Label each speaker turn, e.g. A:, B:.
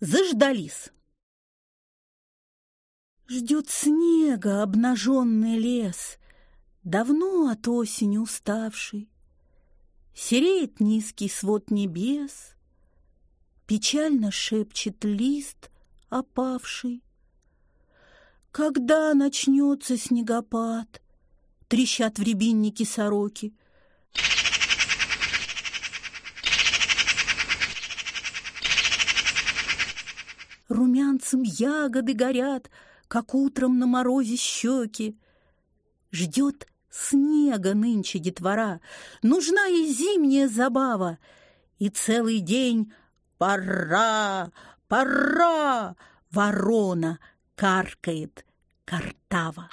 A: Заждались. Ждет снега обнаженный лес, Давно от осени уставший. Сереет низкий свод небес, Печально шепчет лист опавший. Когда начнется снегопад? Трещат в рябиннике сороки. Румянцем ягоды горят, Как утром на морозе щеки. Ждет снега нынче детвора, Нужна и зимняя забава, И целый день «Пора! Пора!» Ворона каркает картава.